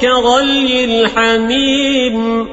كغلي الحميم